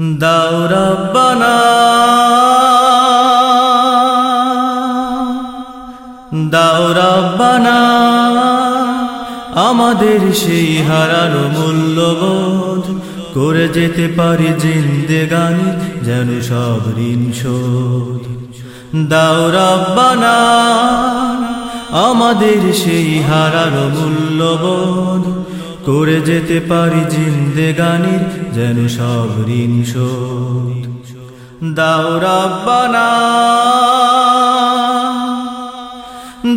দাও রব্বানা। আমাদের সেই হারানো মূল্যবোধ করে যেতে পারি জিন্দেগানি যেন সব ঋণ শোধ। দাও রব্বানা। আমাদের সেই হারানো মূল্যবোধ করে যেতে পারি জিন্দেগানির যেন সব ঋণ শোধ। দাও রব্বানা।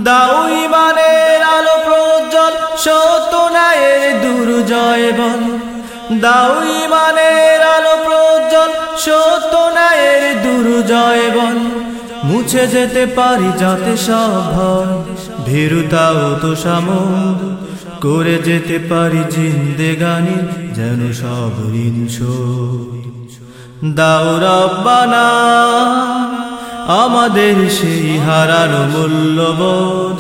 দাও ইমানের আলো প্রজ্জ্বল, সত্য ন্যায়ের দুর্জয় বল। দাও ইমানের আলো প্রজ্জ্বল, সত্য ন্যায়ের দুর্জয় বল। মুছে যেতে পারি যাতে সব ভয় ভীরুতাও তো সামদ করে যেতে পারি জিন্দেগানি যেন সব ঋণ দাও রব্বানা, আমাদের সেই হারানো মূল্যবোধ।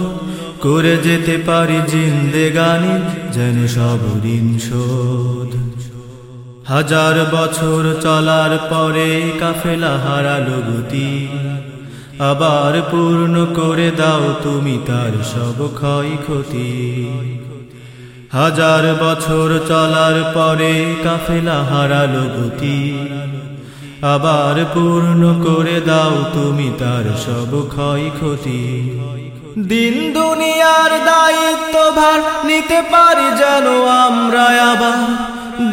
করে যেতে পারি জিন্দেগানি যেন সব ঋণ শোধ। হাজার বছর চলার পরে কাফেলা হারালো গতি। আবার পূর্ণ করে দাও তুমি তার সব ক্ষয় ক্ষতি হাজার বছর চলার পরে কাফেলা হারালো গতি আবার পূর্ণ করে দাও তুমি তার সব ক্ষয় ক্ষতি দিন দুনিয়ার দায়িত্ব ভার নিতে পারি যেন আমরা আবার।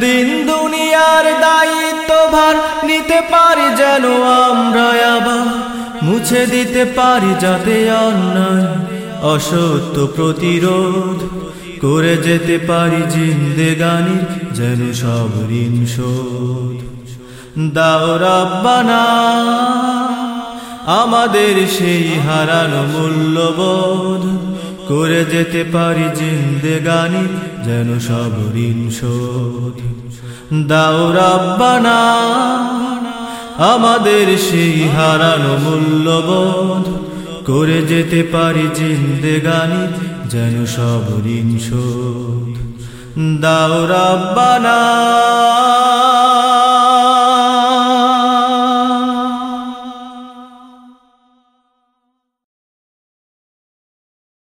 দিন দুনিয়ার দায়িত্ব ভার নিতে পারি যেন আমরা আবার। মুছে দিতে পারি যাতে অন্যায়, অসত্য প্রতিরোধ। করে যেতে পারি জিন্দেগানির যেন সব ঋণ শোধ। দাও রব্বানা আমাদের সেই হারানো মূল্যবোধ। করে যেতে পারি জিন্দেগানি যেন সব ঋণ শোধ। দাও রব্বানা আমাদের সেই হারানো মূল্যবোধ। করে যেতে পারি জিন্দেগানি যেন সব ঋণ শোধ। দাও রব্বানা